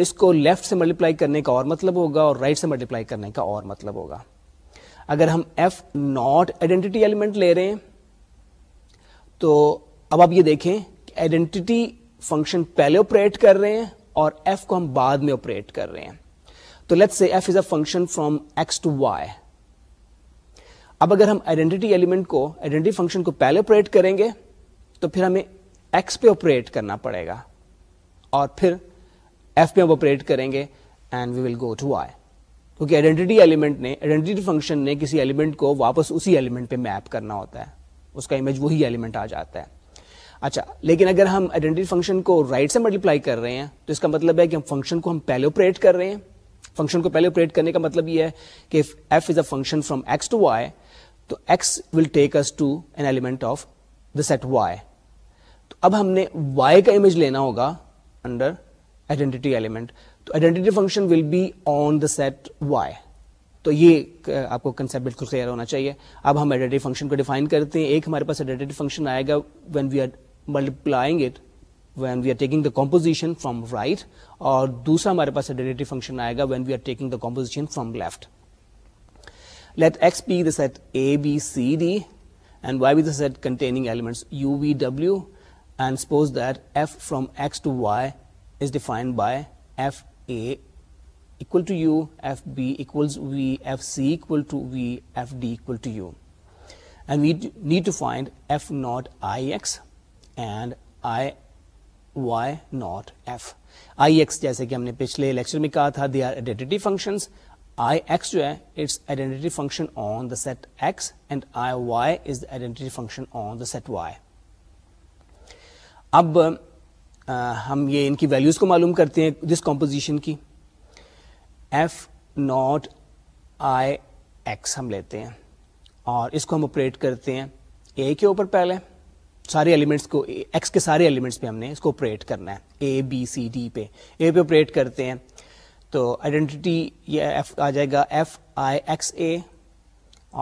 اس کو لیفٹ سے ملٹیپلائی کرنے کا اور مطلب ہوگا اور رائٹ سے ملٹیپلائی کرنے کا اور مطلب ہوگا اگر ہم ایف ناٹ آئیڈینٹی ایلیمنٹ لے رہے ہیں تو اب آپ یہ دیکھیں کہ آئیڈینٹی فنکشن پہلے اوپریٹ کر رہے ہیں اور ایف کو ہم بعد میں اوپریٹ کر رہے ہیں تو let F is a function from X to Y اب اگر ہم آئیڈینٹی ایلیمنٹ کو آئیڈینٹی فنکشن کو پہلے اوپریٹ کریں گے تو پھر ہمیں ایکس پہ اوپریٹ کرنا پڑے گا اور پھر ایف پہ ہم آپریٹ کریں گے and we will go to Y کیونکہ آئیڈینٹی ایلیمنٹ نے آئیڈینٹی فنکشن نے کسی ایلیمنٹ کو واپس اسی ایلیمنٹ پہ میپ کرنا ہوتا ہے اس کا امیج وہی ایلیمنٹ آ جاتا ہے اچھا لیکن اگر ہم آئیڈینٹی فنکشن کو رائٹ سے ملٹیپلائی کر رہے ہیں تو اس کا مطلب ہے کہ ہم فنکشن کو ہم پہلے اوپریٹ کر رہے ہیں فنکشن کو پہلے اوپریٹ کرنے کا مطلب یہ ہے کہ F is a function from X to Y تو X will take to an element of the set Y تو اب ہم نے وائی کا امیج لینا ہوگا انڈر آئیڈینٹی ایلیمنٹ تو identity function will be on the set Y تو یہ آپ کو کنسپٹ بالکل کلیئر ہونا چاہیے اب ہم آئیڈینٹی فنکشن کو ڈیفائن کرتے ہیں ایک ہمارے پاس آئیڈینٹی فنکشن آئے گا when we are multiplying it when we are taking the composition from right اور دوسرا ہمارے پاس function Y not F I X جیسے کہ ہم نے پچھلے لیکچر میں کہا تھا they are identity I X جو ہے it's identity function on the set X and I Y is identity function on the set Y اب ہم یہ ان کی ویلوز کو معلوم کرتے ہیں دس کمپوزیشن کی ایف ناٹ آئی ایکس ہم لیتے ہیں اور اس کو ہم اوپریٹ کرتے ہیں اے کے اوپر پہلے سارے ایلیمنٹس کو ایکس کے سارے ایلیمنٹس پہ ہم نے اس کو آپریٹ کرنا ہے اے بی سی ڈی پہ اے پہ آپریٹ کرتے ہیں تو آئیڈینٹی یہ ایف آ جائے گا ایف آئی ایکس اے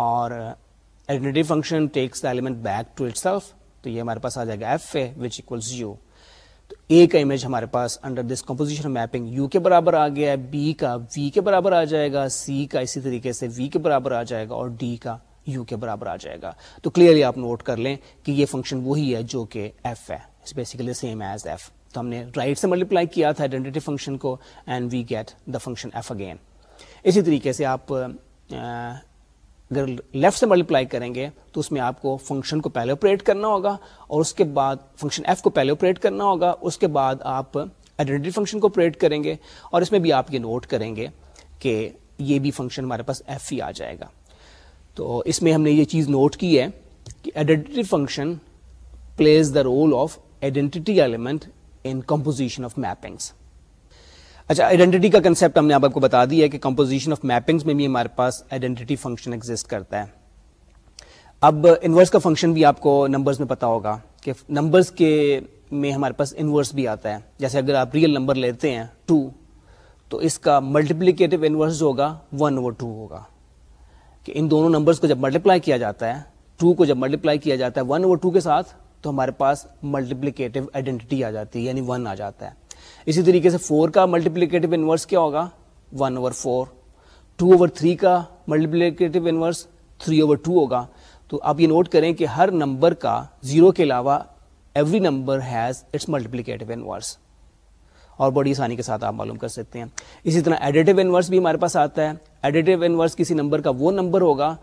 اور identity function takes the element back to itself تو یہ ہمارے پاس آ جائے گا f a which equals u تو اے کا امیج ہمارے پاس under this composition mapping U کے برابر آ گیا ہے بی کا وی کے برابر آ جائے گا سی کا اسی طریقے سے وی کے برابر آ جائے گا اور ڈی کا یو کے برابر آ جائے گا تو کلیئرلی آپ نوٹ کر لیں کہ یہ فنکشن وہی ہے جو کہ ایف ہے بیسیکلی سیم ایز ایف تو ہم نے رائٹ right سے ملٹیپلائی کیا تھا آئیڈینٹی فنکشن کو and we get the function F again اسی طریقے سے آپ اگر لیفٹ سے ملٹیپلائی کریں گے تو اس میں آپ کو فنکشن کو پہلے اوپریٹ کرنا ہوگا اور اس کے بعد فنکشن ایف کو پہلے اوپریٹ کرنا ہوگا اس کے بعد آپ آئیڈینٹی فنکشن کو آپریٹ کریں گے اور اس میں بھی آپ یہ نوٹ کریں گے کہ یہ بھی فنکشن ہمارے پاس ایف ہی آ جائے گا تو اس میں ہم نے یہ چیز نوٹ کی ہے کہ identity function plays the role of identity element in composition of mappings اچھا آئیڈینٹی کا کنسپٹ ہم نے آپ کو بتا دیا ہے کہ کمپوزیشن آف میپنگس میں بھی ہمارے پاس آئیڈینٹی فنکشن ایگزٹ کرتا ہے اب انورس کا فنکشن بھی آپ کو نمبرز میں پتا ہوگا کہ نمبرز کے میں ہمارے پاس انورس بھی آتا ہے جیسے اگر آپ ریئل نمبر لیتے ہیں ٹو تو اس کا ملٹیپلیکیٹو انورس ہوگا ون اوور ٹو ہوگا کہ ان دونوں نمبرس کو جب ملٹیپلائی کیا جاتا ہے ٹو کو جب ملٹیپلائی کیا جاتا ہے ون ٹو کے ساتھ تو ہمارے پاس ملٹیپلیکیٹو آئیڈینٹی آ جاتی ہے یعنی ون آ جاتا ہے اسی طریقے سے فور کا ملٹیپلیکیٹو انورس کیا ہوگا one over four two over three کا multiplicative inverse three over two ہوگا تو آپ یہ نوٹ کریں کہ ہر نمبر کا زیرو کے علاوہ every number has its multiplicative inverse اور بڑی آسانی کے ساتھ آپ معلوم کر سکتے ہیں اسی طرح ایڈیٹو بھی ہمارے پاس آتا ہے انورس کسی نمبر نمبر کا وہ ہوگا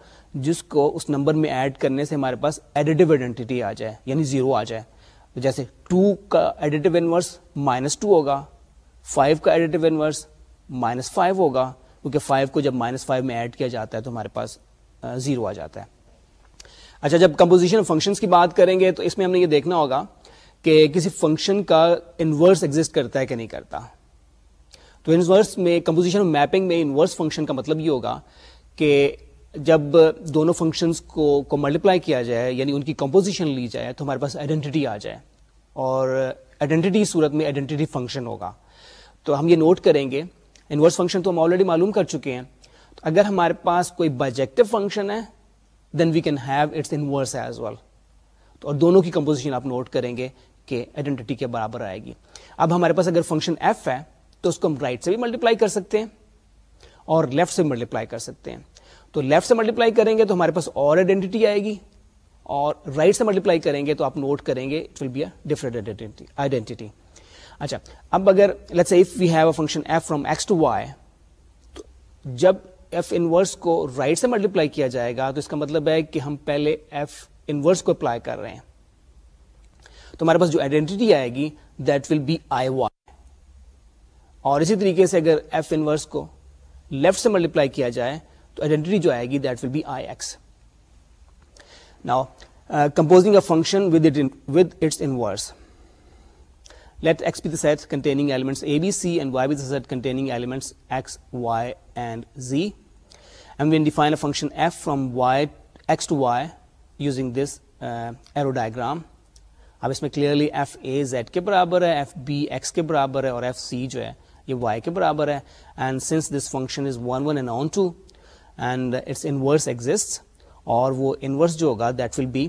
جس کو اس نمبر میں ایڈ کرنے سے ہمارے پاس آئیڈینٹی آ جائے یعنی زیرو آ جائے جیسے ٹو کا انورس مائنس ٹو ہوگا فائیو کا ایڈیٹو مائنس فائیو ہوگا کیونکہ فائیو کو جب مائنس فائیو میں ایڈ کیا جاتا ہے تو ہمارے پاس زیرو آ جاتا ہے اچھا جب کمپوزیشن فنکشنس کی بات کریں گے تو اس میں ہم نے یہ دیکھنا ہوگا کہ کسی فنکشن کا انورس ایگزٹ کرتا ہے کہ نہیں کرتا تو انورس میں میں کمپوزیشن میپنگ انورس فنکشن کا مطلب یہ ہوگا کہ جب دونوں فنکشنز کو کو ملٹیپلائی کیا جائے یعنی ان کی کمپوزیشن لی جائے تو ہمارے پاس آئیڈینٹی آ جائے اور آئیڈینٹی صورت میں آئیڈینٹی فنکشن ہوگا تو ہم یہ نوٹ کریں گے انورس فنکشن تو ہم آلریڈی معلوم کر چکے ہیں تو اگر ہمارے پاس کوئی بجیکٹو فنکشن ہے then we can have its inverse as well اور دونوں کی کمپوزیشن آپ نوٹ کریں گے کے آئیڈینٹی کے برابر آئے گی اب ہمارے پاس اگر فنکشن ایف ہے تو اس کو ہم رائٹ right سے بھی ملٹیپلائی کر سکتے ہیں اور لیفٹ سے ملٹیپلائی کر سکتے ہیں تو لیفٹ سے ملٹیپلائی کریں گے تو ہمارے پاس اور آئیڈینٹی آئے گی اور رائٹ right سے ملٹیپلائی کریں گے تو آپ نوٹ کریں گے it will be a different identity اچھا اب اگر let's if we have a function F from X to Y تو جب ایف انورس کو رائٹ right سے ملٹیپلائی کیا جائے گا تو اس کا مطلب ہے کہ ہم پہلے ایف انورس کو اپلائی کر رہے ہیں تو ہمارے پاس جو آئیڈینٹی آئے گی that will be I Y اور اسی طریقے سے اگر ایف انورس کو لیفٹ سے ملٹیپلائی کیا جائے تو آئیڈینٹی جو آئے گی that will be I X now composing a function with its inverse let X be the set containing elements A B C and Y Y be the set containing elements X and Z and when define a function F from Y Y X to using this arrow diagram اب اس میں clearly F A Z کے برابر ہے F B x کے برابر ہے اور ایف سی جو ہے یہ وائی کے برابر ہے and and and since this function is one one onto its inverse exist اور وہ انورس جو ہوگا that will be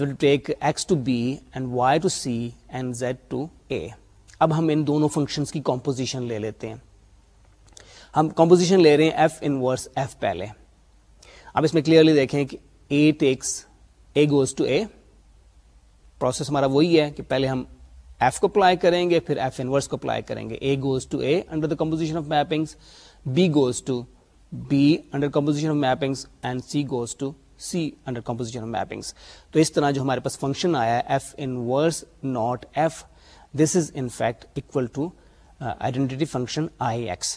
will take X to B and Y to C and Z to A اب ہم ان دونوں فنکشنس کی composition لے لیتے ہیں ہم کمپوزیشن لے رہے ہیں ایف انورس ایف پہلے اب اس میں کلیئرلی دیکھیں کہ A takes A goes to A process ہمارا وہی ہے کہ پہلے ہم ایف کو اپلائی کریں گے پھر ایف انورس کو اپلائی کریں گے A goes to A under the composition of mappings B goes to B under composition of mappings and C goes to C under composition of mappings تو اس طرح جو ہمارے پاس فنکشن آیا ہے F inverse not F this is in fact equal to identity function I X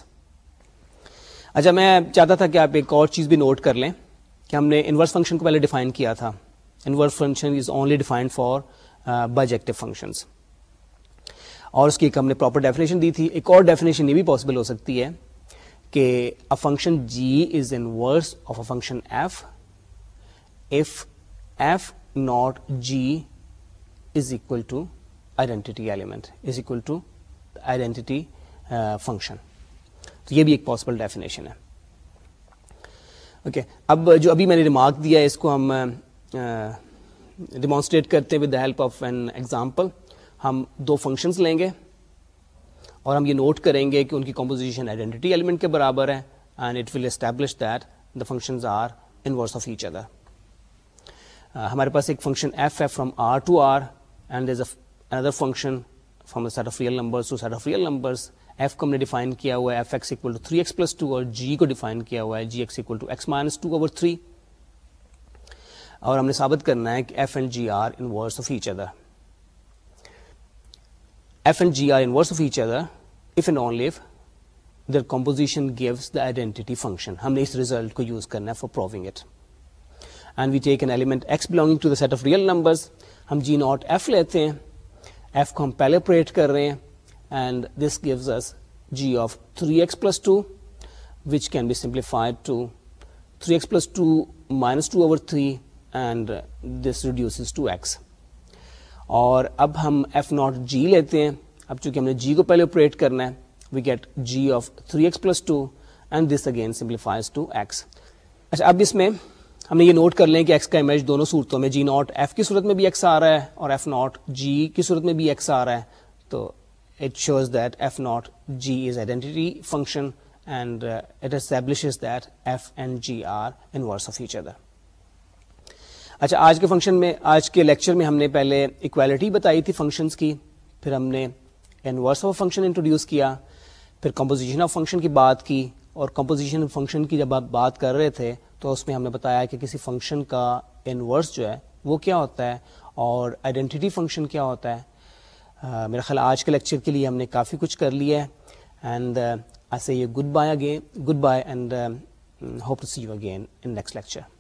اچھا میں چاہتا تھا کہ آپ ایک اور چیز بھی نوٹ کر لیں کہ ہم نے انورس فنکشن کو پہلے ڈیفائن کیا تھا inverse function is only defined for active functions اور اس کی ایک ہم نے پراپر ڈیفینیشن دی تھی ایک اور ڈیفینیشن یہ بھی پاسبل ہو سکتی ہے کہ function G is inverse of a function F F F not G is equal to identity element is equal to identity function تو یہ بھی ایک پاسبل ڈیفینیشن ہے اوکے okay. اب جو ابھی میں نے ریمارک دیا ہے اس کو ہم uh, ڈیمانسٹریٹ کرتے with the help of an example ہم دو فنکشنز لیں گے اور ہم یہ نوٹ کریں گے کہ ان کی کمپوزیشن آئیڈینٹی ایلیمنٹ کے برابر ہے and it will establish that the functions are in of each other ہمارے پاس ایک function F F from R to R and other function from set of real numbers to set of real numbers F کو ہم نے define کیا ہوا ہے F X X to to three plus اور جی کو ڈیفائن کیا ہوا ہے G X to X minus two over three اور ہم نے ثابت کرنا ہے کہ F and G are inverse of other F and G are inverse other if and only if their composition gives the identity function ہم نے اس ریزلٹ کو یوز کرنا ہے for proving it and we take an element X belonging to the set of real numbers ہم G not F لیتے ہیں F کو ہم پہلے پریٹ کر رہے ہیں and this gives us G of three X plus two which can be simplified to three X plus two minus two over three and this reduces to X اور اب ہم ایف ناٹ جی لیتے ہیں اب چونکہ ہم نے جی کو پہلے اوپریٹ کرنا ہے we get G of three X plus two and this again simplifies to X اچھا اب اس میں ہم نے یہ نوٹ کر لیں کہ ایکس کا امیج دونوں صورتوں میں جی ناٹ ایف کی صورت میں بھی ایکس آ رہا ہے اور ایف ناٹ جی کی صورت میں بھی ایکس آ رہا ہے تو it shows that F not G is identity function and it establishes that F and G are inverse of other اچھا آج کے فنکشن میں آج کے لیکچر میں ہم نے پہلے اکویلٹی بتائی تھی فنکشنس کی پھر ہم نے انورس آف فنکشن انٹروڈیوس کیا پھر کمپوزیشن آف فنکشن کی بات کی اور کمپوزیشن فنکشن کی جب آپ بات کر رہے تھے تو اس میں ہم نے بتایا کہ کسی فنکشن کا انورس جو ہے وہ کیا ہوتا ہے اور آئیڈینٹی فنکشن کیا ہوتا ہے میرا خیال آج کے لیکچر کے لیے ہم نے کافی کچھ کر لیا ہے اینڈ آئی سی یہ goodbye again goodbye and hope to see you again in next lecture